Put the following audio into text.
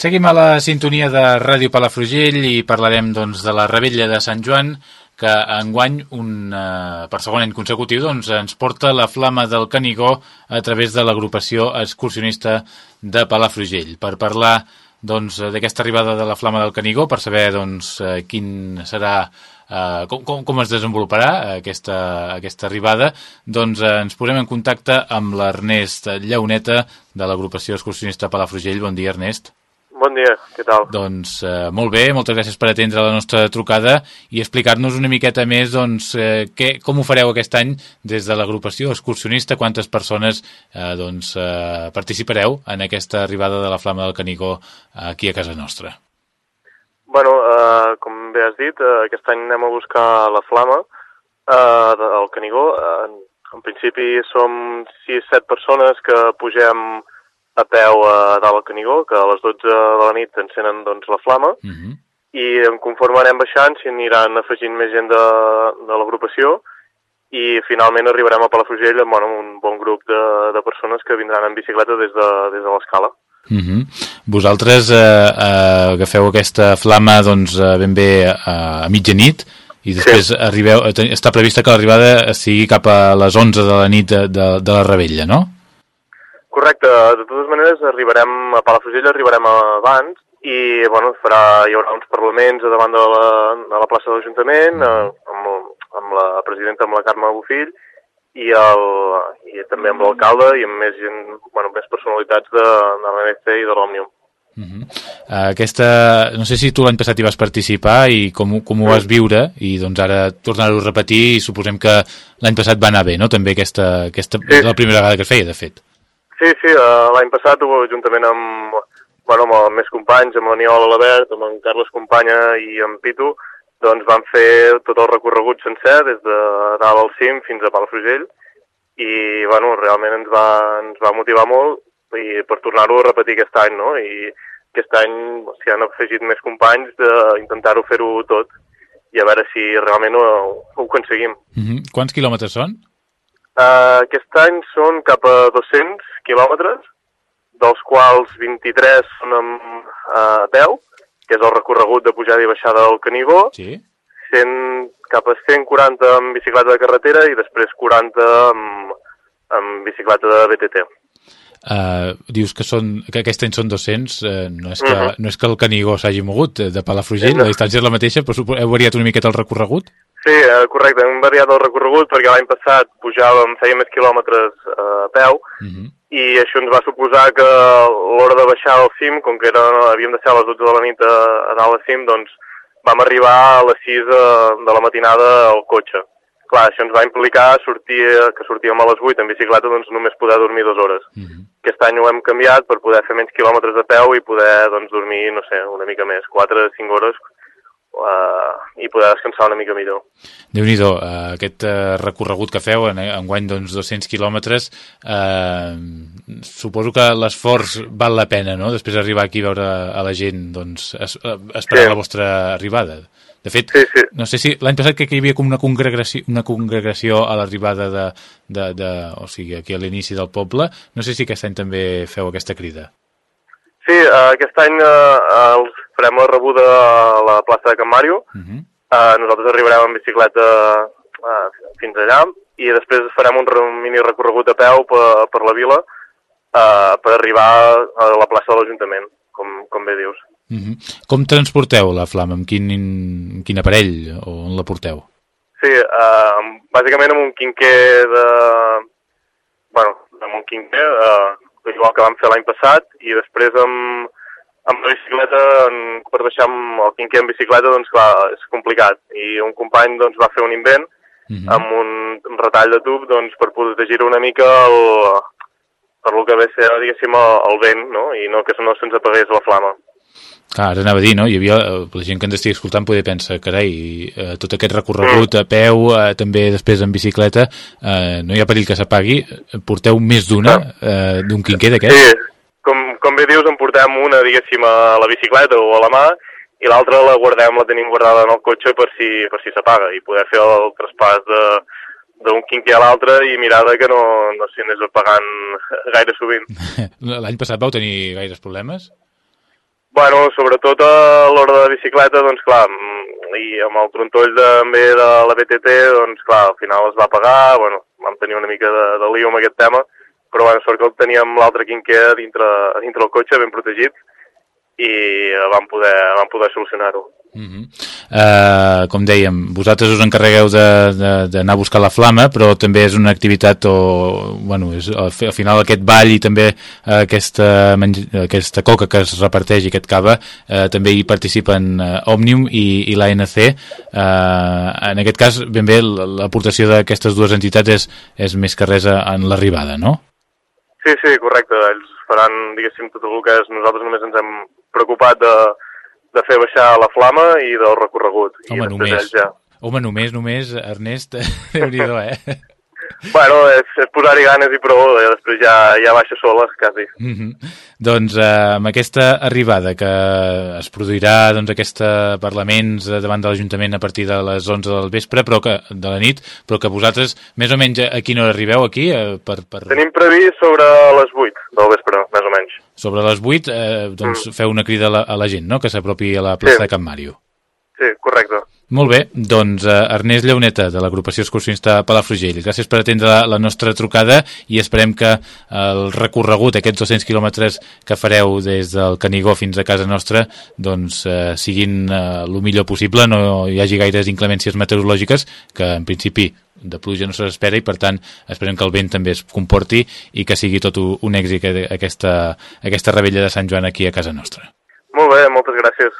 Seguim a la sintonia de Ràdio Palafrugell i parlarem doncs, de la Rebella de Sant Joan, que enguany, un, eh, per segon any consecutiu, doncs, ens porta la Flama del Canigó a través de l'agrupació excursionista de Palafrugell. Per parlar doncs, d'aquesta arribada de la Flama del Canigó, per saber doncs, eh, quin serà Uh, com, com, com es desenvoluparà aquesta, aquesta arribada, doncs uh, ens posem en contacte amb l'Ernest Llauneta de l'agrupació excursionista Palafrugell. Bon dia, Ernest. Bon dia, què tal? Doncs eh, molt bé, moltes gràcies per atendre la nostra trucada i explicar-nos una miqueta més doncs, eh, què, com ho fareu aquest any des de l'agrupació excursionista, quantes persones eh, doncs, eh, participareu en aquesta arribada de la Flama del Canigó aquí a casa nostra. Bueno, eh, com bé has dit, eh, aquest any anem a buscar la Flama eh, del Canigó. Eh, en principi som 6-7 persones que pugem a peu a dalt al Canigó, que a les 12 de la nit encenen doncs, la flama, uh -huh. i conforme anem baixant s'hi aniran afegint més gent de, de l'agrupació i finalment arribarem a Palafrugell amb bueno, un bon grup de, de persones que vindran en bicicleta des de, des de l'escala. Uh -huh. Vosaltres eh, eh, agafeu aquesta flama doncs, eh, ben bé a, a mitjanit i després sí. arribeu, eh, està prevista que l'arribada sigui cap a les 11 de la nit de, de, de la Rebella, no? Correcte, de totes maneres arribarem a Palafrugell, arribarem abans i bueno, farà, hi haurà uns parlaments davant de la, de la plaça de l'Ajuntament mm. amb, amb la presidenta, amb la Carme Bufill i, el, i també amb l'alcalde i amb més, gent, bueno, més personalitats de, de l'NC i de l'Òmnium. Uh -huh. Aquesta, no sé si tu l'any passat hi vas participar i com, com ho vas viure i doncs ara tornar-ho a repetir i suposem que l'any passat va anar bé, no? També aquesta, aquesta sí. la primera vegada que es feia, de fet. Sí, sí, uh, l'any passat, juntament amb, bueno, amb els més companys, amb l'Aniol Alabert, amb en Carles Companya i amb Pitu, doncs vam fer tot el recorregut sencer, des de dalt al cim fins a Palafrugell, i bueno, realment ens va, ens va motivar molt i per tornar-ho a repetir aquest any, no? I aquest any s'hi han afegit més companys d'intentar-ho fer-ho tot i a veure si realment ho, ho aconseguim. Mm -hmm. Quants quilòmetres són? Uh, aquest any són cap a 200 quilòmetres, dels quals 23 són amb, uh, a peu, que és el recorregut de pujada i baixada del Canigó, sí. 100, cap a 140 amb bicicleta de carretera i després 40 amb, amb bicicleta de BTT. Uh, dius que, són, que aquest any són 200, uh, no, és que, uh mhm. -huh. no és que el Canigó s'hagi mogut de Palafrugell, sí, no. la distància és la mateixa, però heu variat una miqueta el recorregut? Sí, eh, correcte, hem variat el recorregut perquè l'any passat pujàvem, fèiem més quilòmetres eh, a peu uh mhm. -huh. i això ens va suposar que l'hora de baixar al cim, com que era, havíem de ser a les 12 de la nit a, a dalt al cim, doncs vam arribar a les 6 de, eh, de la matinada al cotxe. Clar, això ens va implicar sortir, que sortíem a les 8 en bicicleta, doncs només poder dormir dues hores. Mhm. -huh. Aquest any ho hem canviat per poder fer menys quilòmetres a peu i poder doncs, dormir, no sé, una mica més, 4-5 hores, uh, i poder descansar una mica millor. déu nhi uh, aquest uh, recorregut que feu, en, en guany doncs, 200 quilòmetres, uh, suposo que l'esforç val la pena, no?, després d'arribar aquí a veure a la gent, doncs, es, esperar sí. la vostra arribada. De fet, sí, sí. no sé si l'any passat que hi havia com una congregació, una congregació a l'arribada de, de, de, o sigui, aquí a l'inici del poble, no sé si aquest any també feu aquesta crida. Sí, uh, aquest any uh, els farem la rebuda a la plaça de Can Màrio. Uh -huh. uh, nosaltres arribarem en bicicleta uh, fins allà i després farem un, mini recorregut a peu per, per la vila uh, per arribar a la plaça de l'Ajuntament, com, com bé dius. Uh -huh. Com transporteu la flama? Amb quin, amb quin aparell o on la porteu? Sí, uh, bàsicament amb un quinquer de... bueno, amb un quinquer, uh, igual que vam fer l'any passat, i després amb, amb la bicicleta, en, per deixar amb el quinquer en bicicleta, doncs clar, és complicat. I un company doncs, va fer un invent uh mhm. -huh. amb un retall de tub doncs, per protegir una mica el, per lo que ve ser, diguéssim, el, el vent, no? i no que no se'ns apagués la flama. Clar, ara anava a dir, no? Hi havia, eh, la gent que ens estigui escoltant poder pensar, carai, eh, tot aquest recorregut a peu, eh, també després en bicicleta, eh, no hi ha perill que s'apagui, porteu més d'una, eh, d'un quinquer d'aquest? Sí, com, com bé dius, en portem una, diguéssim, a la bicicleta o a la mà, i l'altra la guardem, la tenim guardada en el cotxe per si per si s'apaga i poder fer el traspàs de d'un quinquer a l'altre i mirar que no, no s'hi anés apagant gaire sovint. L'any passat vau tenir gaires problemes? Bueno, sobretot a l'hora de bicicleta, doncs clar, mm, i amb el trontoll també de la BTT, doncs clar, al final es va pagar, bueno, vam tenir una mica de, de lío amb aquest tema, però bueno, sort que el teníem l'altre quinquer dintre, dintre el cotxe, ben protegit, i vam poder, vam poder solucionar-ho. Uh -huh. uh, com dèiem, vosaltres us encarregueu d'anar a buscar la flama, però també és una activitat o, bueno, és, al final aquest ball i també uh, aquesta, aquesta coca que es reparteix i aquest cava, uh, també hi participen uh, Òmnium i, i l'ANC. Uh, en aquest cas, ben bé, l'aportació d'aquestes dues entitats és, és més que res en l'arribada, no? Sí, sí, correcte. Ells faran, diguéssim, tot el que és. Nosaltres només ens hem preocupat de de fer baixar la flama i del recorregut. Home, I només. Ja... Home, només, només, Ernest, déu nhi eh? Bueno, és, és posar-hi ganes i prou, i després ja, ja baixa sola, quasi. Mm -hmm. Doncs eh, amb aquesta arribada que es produirà doncs, aquesta Parlaments davant de l'Ajuntament a partir de les 11 del vespre, però que, de la nit, però que vosaltres més o menys a quina hora arribeu aquí? Eh, per, per... Tenim previst sobre les 8 del vespre, més o menys. Sobre les 8 eh, doncs, mm. feu una crida a la, a la gent, no?, que s'apropi a la plaça sí. de Can Màrio. Sí, correcte. Molt bé, doncs eh, Ernest Lleoneta de l'agrupació excursionista Palafrugell, gràcies per atendre la, nostra trucada i esperem que el recorregut, aquests 200 quilòmetres que fareu des del Canigó fins a casa nostra, doncs eh, siguin eh, el millor possible, no hi hagi gaires inclemències meteorològiques, que en principi de pluja no s'espera i per tant esperem que el vent també es comporti i que sigui tot un èxit aquesta, aquesta rebella de Sant Joan aquí a casa nostra. Molt bé, moltes gràcies.